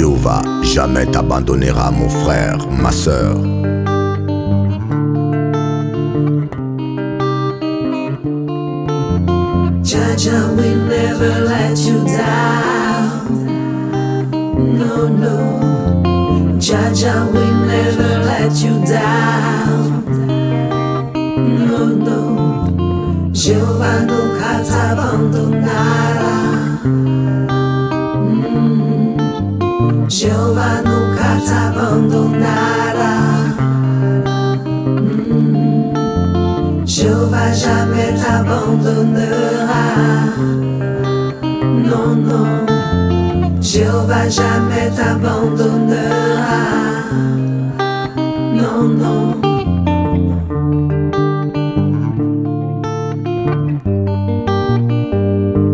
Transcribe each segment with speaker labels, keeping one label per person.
Speaker 1: Jéhovah jamais t'abandonnera, mon frère, ma sœur.
Speaker 2: Jaja will never let you down. No, no. Jaja will never let you down. No, no. Jehovah nunca te Jehovah nunca te abandonará. Mm. Jamais t'abandonnera. Non, non. Jéhovah jamais t'abandonnera. Non, non.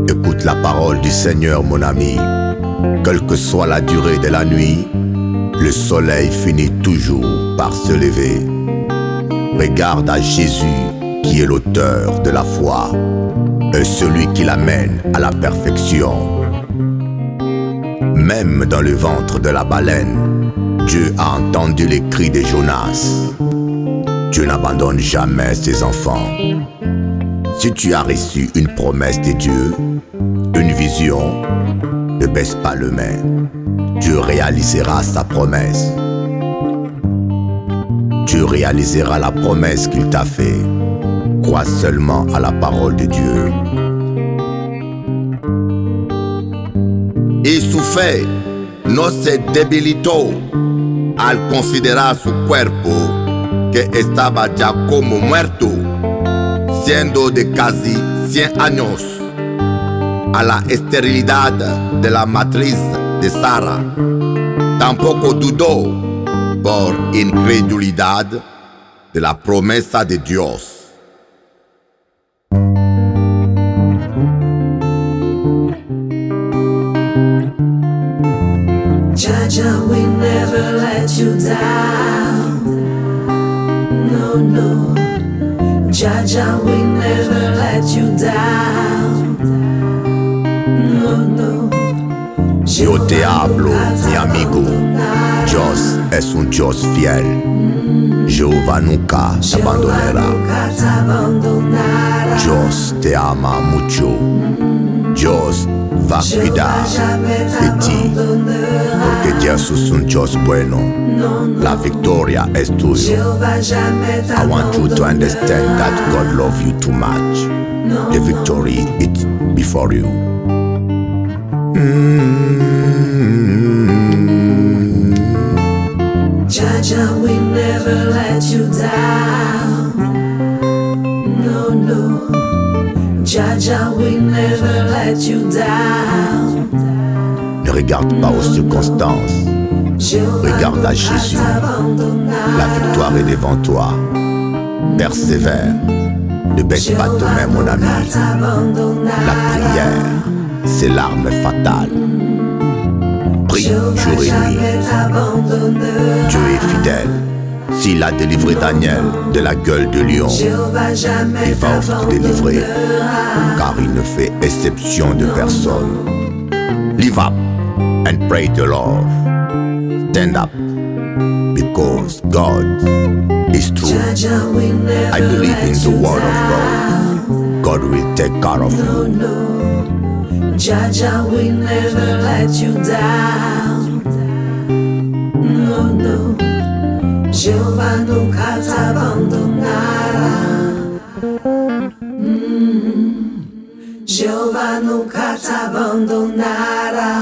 Speaker 1: Écoute la parole du Seigneur, mon ami. Quelle que soit la durée de la nuit, le soleil finit toujours par se lever. Regarde à Jésus qui est l'auteur de la foi et celui qui l'amène à la perfection. Même dans le ventre de la baleine, Dieu a entendu les cris de Jonas. Dieu n'abandonne jamais ses enfants. Si tu as reçu une promesse de Dieu, une vision, ne baisse pas le main. Dieu réalisera sa promesse. Dieu réalisera la promesse qu'il t'a fait. Crois seulement à la parole de Dieu.
Speaker 3: Y su fe no se debilitó al considerar su cuerpo que estaba ya como muerto, siendo de casi 100 años, a la esterilidad de la matriz de Sara. Tampoco dudó por incredulidad de la promesa de Dios.
Speaker 2: Jaja will never let you down. No, no. Jaja will never let you down.
Speaker 1: Yo te hablo, mi amigo. Dios es un Dios fiel. Jehová nunca te abandonará. Dios te ama mucho. Dios va a cuidar de ti. Porque Dios es un Dios bueno. La victoria es tuya. I want you to understand that God loves you too much. The victory is before you.
Speaker 2: Jaja No, no. Jaja will never let you down.
Speaker 1: Ne regarde pas aux circonstances. Regarde à Jésus. La victoire est devant toi. Persévère. Ne baisse pas de main, mon ami. La prière, c'est l'arme fatale. Prie jour et nuit. Dieu est fidèle. S'il a délivré Daniel de la gueule de lion, il va aussi délivrer, car il ne fait exception de personne. Live up and pray the Lord. Stand up, because God is true. I believe in the word of God. God will take care of you.
Speaker 2: Jaja will never let you down. Jehovah nunca te abandonará. Mm. Jehovah nunca te abandonará.